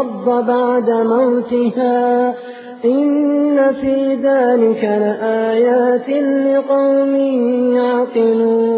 الأرض بعد موتها إن في ذلك لآيات لقوم يعقلون